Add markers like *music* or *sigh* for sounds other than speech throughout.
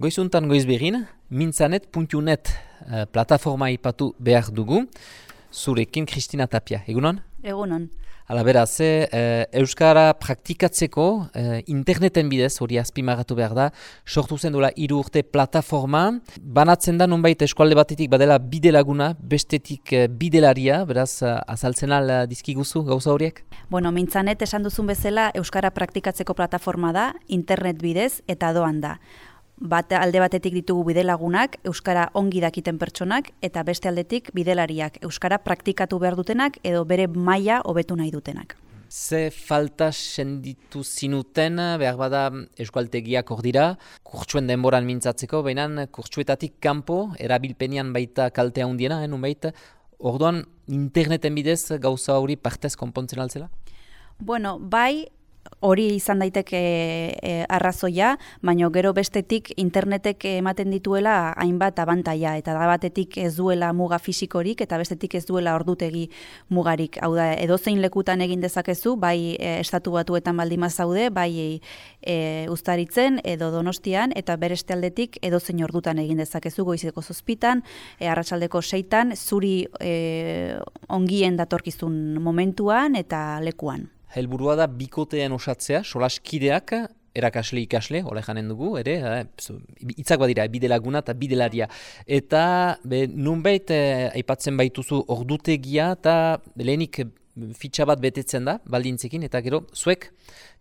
Goizuntan goiz behin, mintzanet.net uh, plataforma ipatu behar dugu, zurekin Kristina Tapia. Egunon? Egunon. Hala beraz, eh, Euskara praktikatzeko eh, interneten bidez, hori azpimagatu behar da, sortu zen duela hiru urte plataforma, banatzen da nonbait eskualde batetik badela bide laguna, bestetik eh, bidelaria, beraz, eh, azaltzen al eh, dizkiguzu gauza horiek? Bueno, mintzanet esan duzun bezala Euskara praktikatzeko plataforma da, internet bidez eta doan da bat alde batetik ditugu bidelagunak, euskara ongi dakiten pertsonak eta beste aldetik bidelariak euskara praktikatu behar dutenak edo bere maila hobetu nahi dutenak. Ze falta senditu zinuten, behar bada eskualtegiak hor dira, kurtsuen denboran mintzatzeko, baina kurtsuetatik kanpo, erabilpenian baita kaltea hundiena, eh, baita, orduan interneten bidez gauza hori partez konpontzen altzela? Bueno, bai, hori izan daiteke e, arrazoia, baino gero bestetik internetek ematen dituela hainbat abantaia eta da batetik ez duela muga fisikorik eta bestetik ez duela ordutegi mugarik. Hau da, edozein lekutan egin dezakezu, bai e, estatu batuetan baldima zaude, bai e, ustaritzen edo donostian eta bereste aldetik edozein ordutan egin dezakezu goizeko zozpitan, e, arratsaldeko seitan, zuri e, ongien datorkizun momentuan eta lekuan helburua da bikotean osatzea, solaskideak, erakasle ikasle, hola janen dugu, ere, eh, itzak badira, bidelaguna eta bidelaria. Eta, be, nunbait, eh, aipatzen baituzu ordutegia, eta lehenik fitxa bat betetzen da, baldintzekin, eta gero, zuek,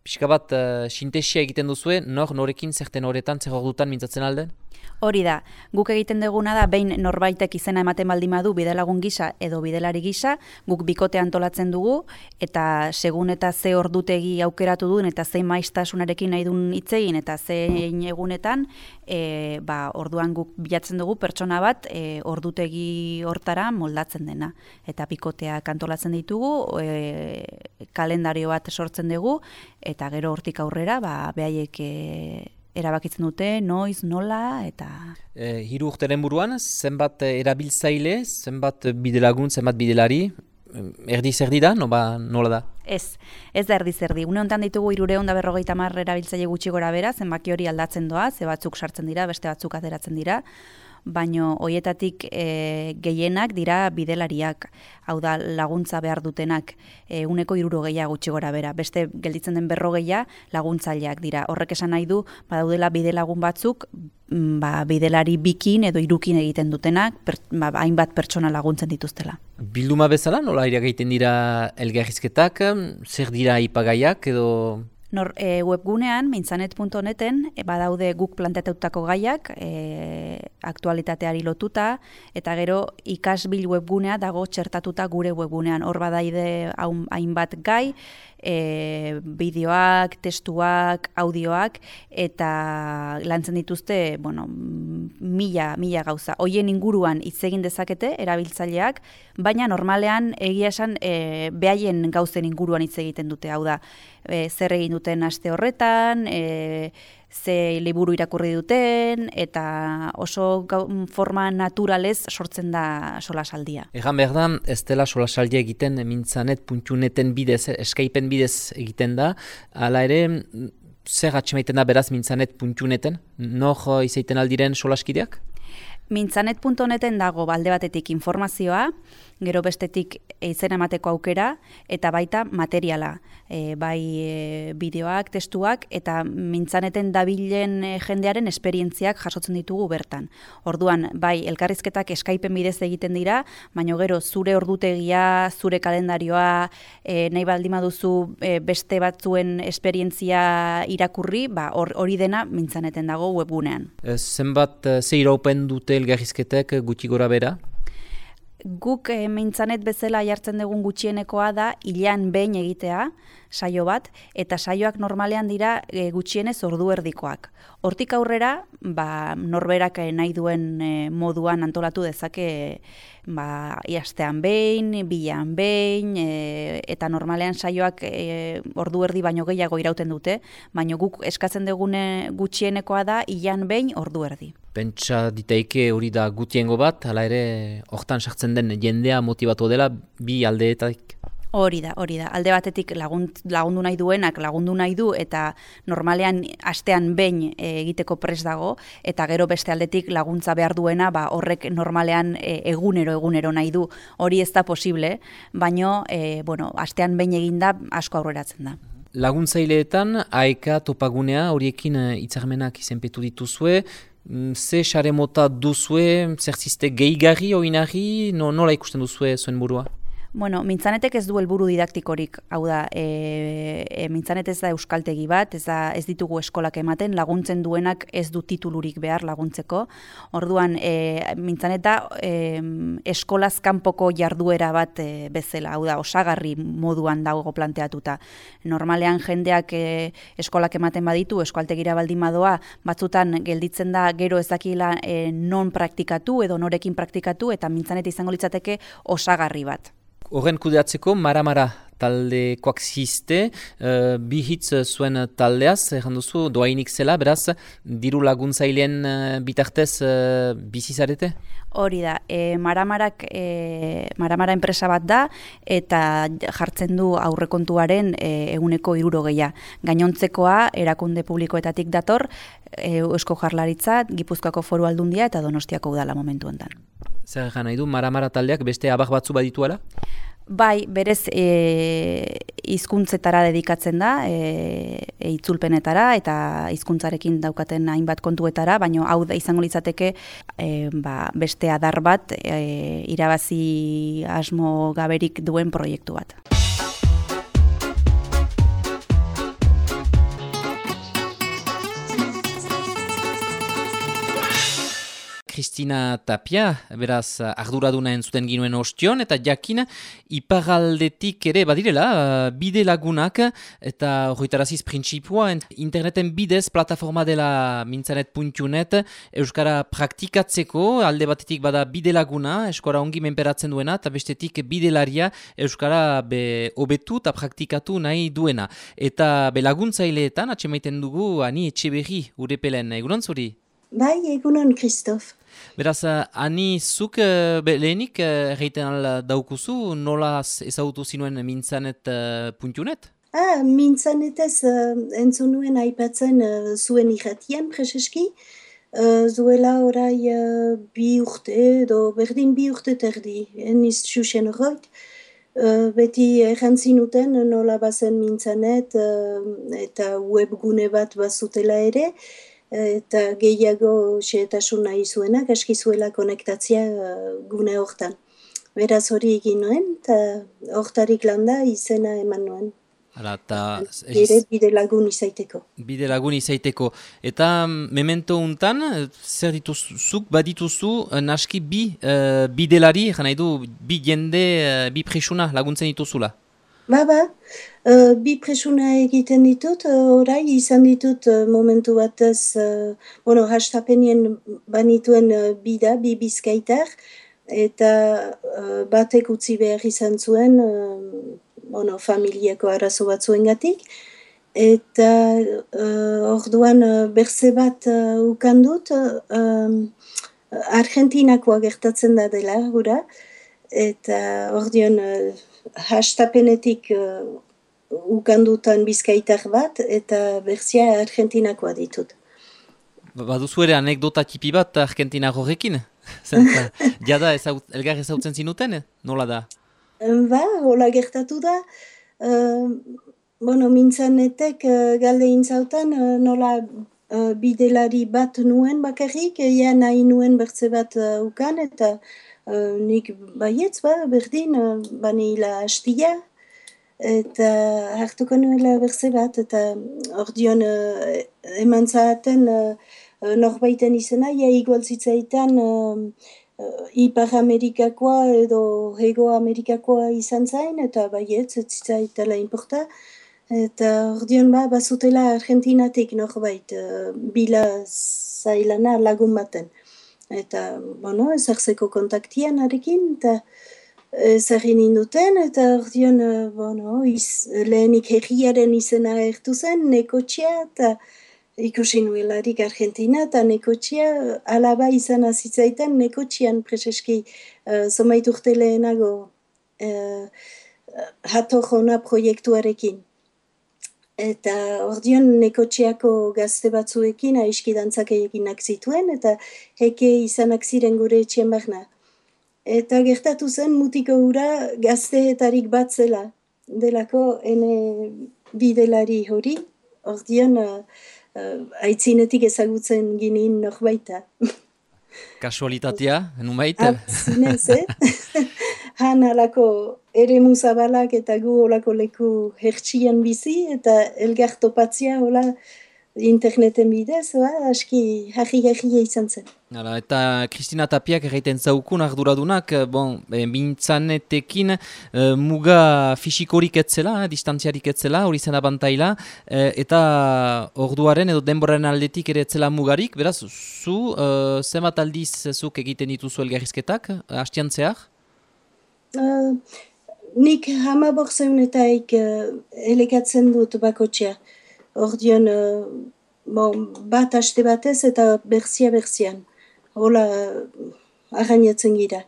pixka bat, uh, sintesia egiten duzue, nor, norekin, zerten horretan, zer ordutan mintzatzen alden? Hori da, guk egiten duguna da, behin norbaitek izena ematen baldin badu bidelagun gisa edo bidelari gisa, guk bikote antolatzen dugu, eta segun eta ze ordutegi aukeratu duen, eta zein maiztasunarekin nahi duen itzegin, eta zein egunetan, e, ba, orduan guk bilatzen dugu pertsona bat e, ordutegi hortara moldatzen dena. Eta bikoteak antolatzen ditugu, e, kalendario bat sortzen dugu, eta gero hortik aurrera, ba, behaiek e, erabakitzen dute, noiz, nola, eta... E, hiru urteren buruan, zenbat erabiltzaile, zenbat bidelagun, zenbat bidelari, erdi zerdi da, no ba, nola da? Ez, ez da erdi zerdi. Une honetan ditugu irure honda berrogeita marra erabiltzaile gutxi gora bera, zenbaki hori aldatzen doa, ze batzuk sartzen dira, beste batzuk ateratzen dira, baino hoietatik e, gehienak dira bidelariak, hau da laguntza behar dutenak, e, uneko iruro gehiago gutxi gora bera. Beste gelditzen den berrogeia laguntzaileak dira. Horrek esan nahi du, badaudela bidelagun batzuk, mm, ba, bidelari bikin edo irukin egiten dutenak, per, ba, hainbat pertsona laguntzen dituztela. Bilduma bezala, nola egiten dira elgarrizketak, zer dira ipagaiak edo... Nor, e, webgunean, mintzanet.neten, e, badaude guk planteatutako gaiak, e, aktualitateari lotuta, eta gero ikasbil webgunea dago txertatuta gure webgunean. Hor badaide hainbat gai, e, bideoak, testuak, audioak, eta lantzen dituzte, bueno, mila, mila gauza. Hoien inguruan hitz egin dezakete, erabiltzaileak, baina normalean egia esan e, behaien gauzen inguruan hitz egiten dute, hau da, e, zer egin duten aste horretan, e, ze liburu irakurri duten, eta oso forma naturalez sortzen da solasaldia. Egan behar da, ez dela solasaldia egiten mintzanet.neten bidez, eskaipen bidez egiten da, ala ere, zer atxemaiten da beraz mintzanet.neten? Nor izaiten aldiren solaskideak? Mintzanet.neten dago balde batetik informazioa, gero bestetik izena emateko aukera, eta baita materiala, e, bai e, bideoak, testuak, eta mintzaneten dabilen e, jendearen esperientziak jasotzen ditugu bertan. Orduan, bai, elkarrizketak eskaipen bidez egiten dira, baina gero zure ordutegia, zure kalendarioa, e, nahi baldima duzu e, beste batzuen esperientzia irakurri, ba, hori dena mintzaneten dago webgunean. E, zenbat, ze iraupen dute elgarrizketak gutxi gora bera? Guk e, mintzanet bezala jartzen dugun gutxienekoa da hilean behin egitea, saio bat, eta saioak normalean dira e, gutxienez ordu erdikoak. Hortik aurrera, ba, norberak nahi duen e, moduan antolatu dezake ba, iastean behin, bilan behin, e, eta normalean saioak e, ordu erdi baino gehiago irauten dute, baino guk eskatzen dugune gutxienekoa da hilean behin ordu erdi pentsa diteike hori da gutiengo bat, hala ere hortan sartzen den jendea motivatu dela bi aldeetaik. Hori da, hori da. Alde batetik lagunt, lagundu nahi duenak lagundu nahi du eta normalean astean behin eh, egiteko pres dago eta gero beste aldetik laguntza behar duena ba, horrek normalean e, egunero egunero nahi du. Hori ez da posible, baino e, bueno, astean behin eginda asko aurreratzen da. Laguntzaileetan, aeka topagunea horiekin hitzarmenak izenpetu dituzue, mm, ze xare mota duzue, zer ziste gehigarri, oinari, no, nola ikusten duzue zuen burua? Bueno, mintzanetek ez du helburu didaktikorik, hau da, e, e, mintzanet ez da euskaltegi bat, ez, da, ez ditugu eskolak ematen, laguntzen duenak ez du titulurik behar laguntzeko. Orduan, e, mintzanet da e, eskolaz kanpoko jarduera bat e, bezala, hau da, osagarri moduan dago planteatuta. Normalean jendeak e, eskolak ematen baditu, eskualtegira baldin madoa, batzutan gelditzen da gero ez dakila e, non praktikatu edo norekin praktikatu, eta mintzanet izango litzateke osagarri bat. Horren kudeatzeko, mara-mara talde koaxiste, uh, bi hitz zuen taldeaz, erran duzu, doainik zela, beraz, diru laguntzailean uh, bitartez uh, bizizarete? Hori da, e, maramarak, e, maramara enpresa bat da, eta jartzen du aurrekontuaren e, eguneko iruro geia. Gainontzekoa, erakunde publikoetatik dator, e, Eusko Jarlaritza, Gipuzkoako foru aldundia eta Donostiako udala momentu enten. Zer nahi du, maramara taldeak beste abak batzu badituela? Bai, berez e, hizkuntzetara dedikatzen da, e, e, itzulpenetara eta hizkuntzarekin daukaten hainbat kontuetara, baina hau da izango litzateke e, ba, beste adar bat e, irabazi asmo gaberik duen proiektu bat. Kristina Tapia, beraz arduraduna entzuten ginuen ostion, eta jakin ipagaldetik ere badirela, bide lagunak, eta horretaraziz printzipua, interneten bidez plataforma dela mintzanet.net, Euskara praktikatzeko, alde batetik bada bide laguna, Euskara ongi menperatzen duena, eta bestetik bidelaria Euskara be obetu eta praktikatu nahi duena. Eta be laguntzaileetan, atxemaiten dugu, ani etxe berri, urepelen, egunon zuri? Bai, egunon, Kristof. Beraz, uh, ani zuk uh, lehenik uh, egiten daukuzu, nola ezagutu zinuen mintzanet puntunet? Ah, mintzanetez uh, entzun nuen aipatzen zuen irratien, preseski. Uh, zuela orai uh, bi urte, edo berdin bi urte terdi, eniz txusen horret. Uh, beti errantzinuten nola bazen mintzanet uh, eta webgune bat bazutela ere eta gehiago xeetasun nahi zuena, gaski zuela konektatzia uh, gune hortan. Beraz hori egin nuen, eta hortarik landa izena eman nuen. Hala, ta... bide lagun izaiteko. Bide lagun izaiteko. Eta mm, memento untan, zer dituzuk badituzu, eh, naski bi uh, bidelari, jana edu, bi jende, uh, bi presuna laguntzen dituzula? Ba, ba, uh, bi presuna egiten ditut, uh, orai izan ditut uh, momentu batez, uh, bueno, hastapenien banituen uh, bida, bi bizkaitar, eta uh, batek utzi behar izan zuen, uh, bueno, familiako arazo bat zuen gatik, eta uh, orduan uh, berze bat uh, ukandut, uh, Argentinakoa gertatzen da dela, gura, eta orduan... Uh, hastapenetik uh, ukandutan bizkaitar bat eta berzia argentinakoa ditut. Ba, baduzu ere anekdota tipi bat Argentina horrekin? *laughs* Zenta, jada ezaut, elgar ezautzen zinuten, nola da? Ba, hola gertatu da. Uh, bueno, mintzanetek uh, galde intzautan uh, nola uh, bidelari bat nuen bakarrik, ea nahi nuen bertze bat uh, ukan eta uh, nik baietz ba, berdin, uh, bani la hastia, eta hartuko nuela berze bat, eta hor dion uh, eman zahaten uh, norbaiten izena, ia igual zitzaitan uh, Ipar Amerikakoa edo Hego Amerikakoa izan zain, eta baietz, ez zitzaitela inporta, eta hor dion ba, bazutela Argentinatik norbait, uh, bila zailana lagun baten eta, bueno, ezartzeko kontaktian arekin, eta ezagin induten, eta ordean, uh, bueno, iz, lehenik herriaren izena ertu zen, nekotxea, eta ikusi nuelarik Argentina, eta nekotxea, alaba izan azitzaitan, nekotxean preseski uh, zomait urte lehenago uh, hatojona proiektuarekin. Eta ordion nekotxeako gazte batzuekin aiski dantzak eginak zituen, eta heke izanak ziren gure etxien barna. Eta gertatu zen mutiko gura gazteetarik bat zela, delako ene bidelari hori, ordion uh, uh, aitzinetik ezagutzen ginen norbaita. Kasualitatea, numait? Zinez, eh? *laughs* Han alako ere muzabalak eta gu olako leku hertsian bizi eta elgar topatzia hola interneten bidez, ba, aski jarri izan zen. Hala, eta Kristina Tapiak egiten zaukun arduradunak, bon, e, mintzanetekin e, muga fisikorik etzela, e, distantziarik etzela, hori zen abantaila, e, eta orduaren edo denboraren aldetik ere etzela mugarik, beraz, zu, e, zemat aldiz zuk egiten dituzu elgarrizketak, hastian zehar? Uh, nik hama borzeun eta uh, elegatzen dut bakotxea. Ordion, uh, bon, bat haste batez eta berzia berzian. Hola, uh, arrainatzen gira.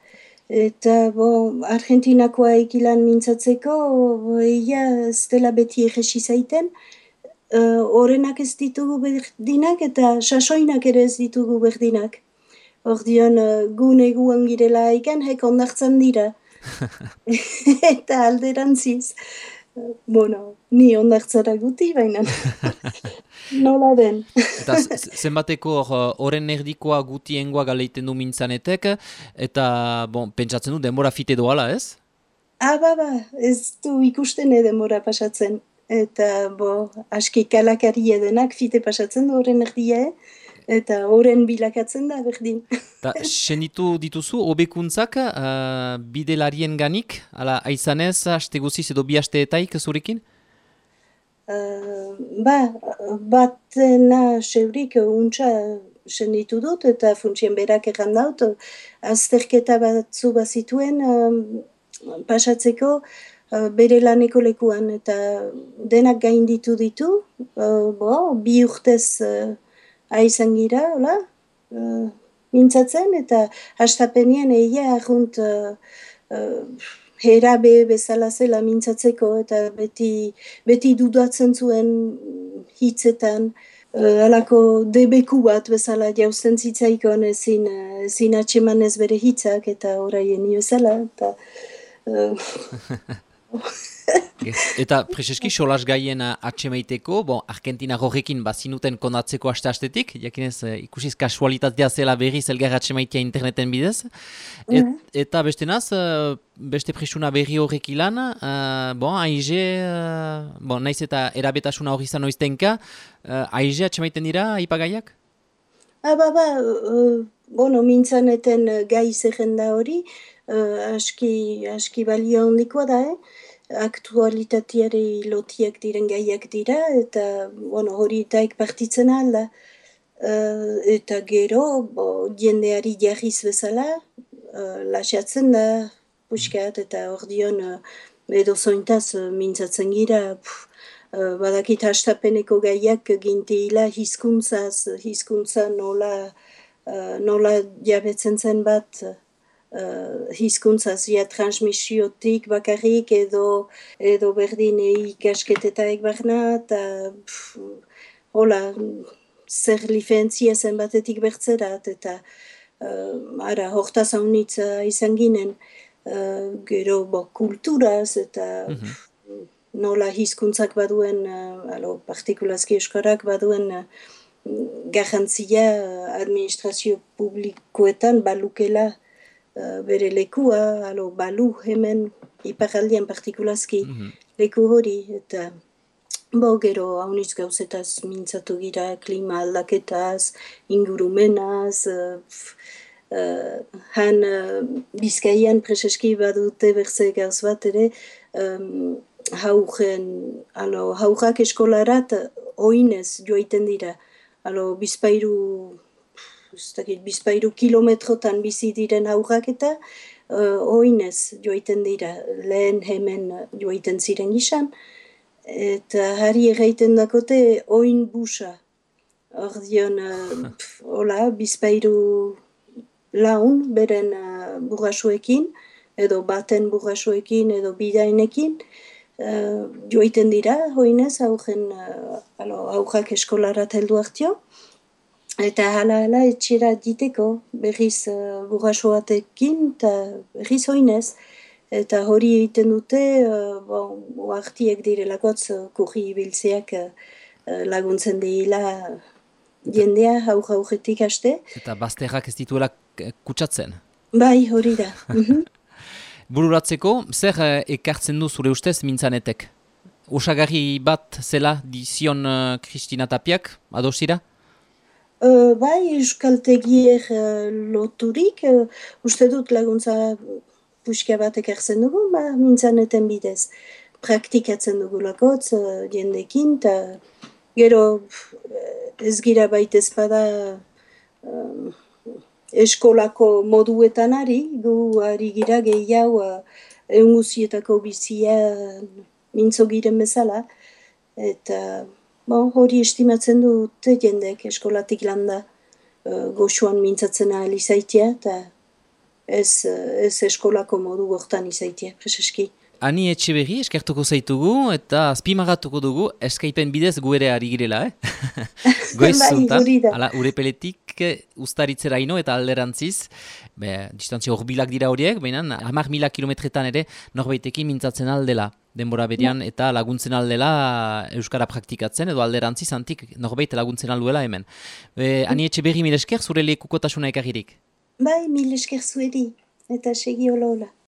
Eta, bon, Argentinakoa ekilan mintzatzeko, eia ez dela beti egesi zaiten, uh, ez ditugu berdinak eta sasoinak ere ez ditugu berdinak. Ordion, uh, gune guan girela ikan, hek ondartzen dira. *laughs* *laughs* eta alderantziz, bueno, ni ondartzara guti, baina *laughs* nola den. eta zenbateko horren erdikoa gutiengoa galeiten du mintzanetek, eta bon, pentsatzen du denbora fite doala, ez? Ah, ba, ba, ez du ikusten denbora pasatzen. Eta, bo, aski kalakari edenak fite pasatzen du horren erdia, eh? Eta horren bilakatzen da berdin. Ta, senitu dituzu, obekuntzak uh, bidelarien ganik, ala aizanez, haste guziz edo bi hasteetaik zurekin? Uh, ba, bat na seurik untsa senitu dut, eta funtsien berak egan daut, azterketa batzu bazituen um, pasatzeko uh, bere laneko lekuan, eta denak gainditu ditu, uh, bo, bi urtez uh, aizan gira, hola, uh, mintzatzen, eta hastapenien egia ahunt uh, uh, herabe bezala zela mintzatzeko, eta beti, beti dudatzen zuen hitzetan, uh, alako debeku bat bezala jausten zitzaikon ezin, ezin atxeman ez bere hitzak, eta oraien zela, eta... *laughs* Eta Prezeski solas gaien atxemaiteko, bon, Argentina horrekin bazinuten konatzeko aste-astetik, jakinez uh, ikusiz kasualitatea zela berri zelgar atxemaitea interneten bidez. Et, mm Eta beste naz, uh, beste presuna berri horrek ilan, uh, bon, aize, uh, bon, naiz eta erabetasuna hori izan oiztenka, uh, aize atxemaiten dira ipagaiak? Ah, ba, ba, uh, bueno, mintzaneten gai zerrenda hori, uh, aski, aski balio handikoa da, eh? Aktualitateari lotiak diren gaiak dira, eta bueno, hori itaik partitzen alda. Uh, eta gero, bo, jendeari jarriz bezala, uh, lasiatzen da, puskat, eta ordion uh, edo zointaz uh, mintzatzen gira, uh, badakit hastapeneko gaiak ginteila hizkuntzaz, hizkuntza nola, uh, nola jabetzen zen bat, uh, hizkuntza zia transmisiotik bakarrik edo edo berdin ikasketetaik barna eta hola zer lifentzia zen batetik bertzerat eta uh, ara hortaz haunitza izan ginen. Uh, gero bo, kulturaz eta mm nola hizkuntzak baduen uh, alo, partikulazki eskorak baduen uh, garrantzia administrazio publikoetan balukela uh, bere lekua, alo, balu hemen iparaldian partikulazki mm -hmm. leku hori, eta bo gero haunitz gauzetaz mintzatu gira klima aldaketaz, ingurumenaz, uh, uh, han uh, bizkaian preseski badute berze gauz bat ere, um, haugen, alo, haugak eskolarat oinez joaiten dira, alo, bizpairu dakit, bizpairu kilometrotan bizi diren aurrak eta uh, oinez joiten dira, lehen hemen joiten ziren gizan, eta harri egiten dakote oin busa. Ordion, uh, *laughs* hola, bizpairu laun beren uh, burrasuekin, edo baten burrasoekin edo bidainekin, uh, joiten dira, hoinez, aurren uh, aurrak eskolara teldu hartio. Eta hala hala etxera diteko berriz uh, burrasoatekin eta berriz hoinez. Eta hori egiten dute, uh, bon, oartiek direlakotz uh, kurri ibiltzeak uh, laguntzen dira jendea hau jauretik haste. Eta bazterrak ez dituela kutsatzen? Bai, hori da. *laughs* Mhm. Bururatzeko, zer eh, ekartzen du zure ustez mintzanetek? Osagarri bat zela dizion Kristina Tapiak, adosira? Bai, euskaltegier loturik, uste dut laguntza puskia bat ekartzen dugu, ba, mintzaneten bidez. Praktikatzen dugu lakotz, uh, jendekin, eta gero ez gira baita ezpada um, eskolako moduetan ari, gu ari gira gehiago uh, eunguzietako bizia mintzo giren bezala, eta bon, hori estimatzen dute jendek eskolatik landa uh, goxuan mintzatzen ahal izaitia, eta ez, ez eskolako modu gortan izaitia, preseski. Ani etxe berri eskertuko zaitugu eta azpimagatuko dugu eskaipen bidez gu ere ari girela, eh? *laughs* Goiz zuntan, bai, ala urepeletik ustaritzera ino eta alderantziz, be, distantzia horbilak dira horiek, baina hamar mila kilometretan ere norbaitekin mintzatzen aldela denbora berian eta laguntzen aldela Euskara praktikatzen edo alderantziz antik norbait laguntzen alduela hemen. Be, ani etxe berri mil esker zure lekukotasuna ekarririk? Bai, mil esker zuedi eta segi hola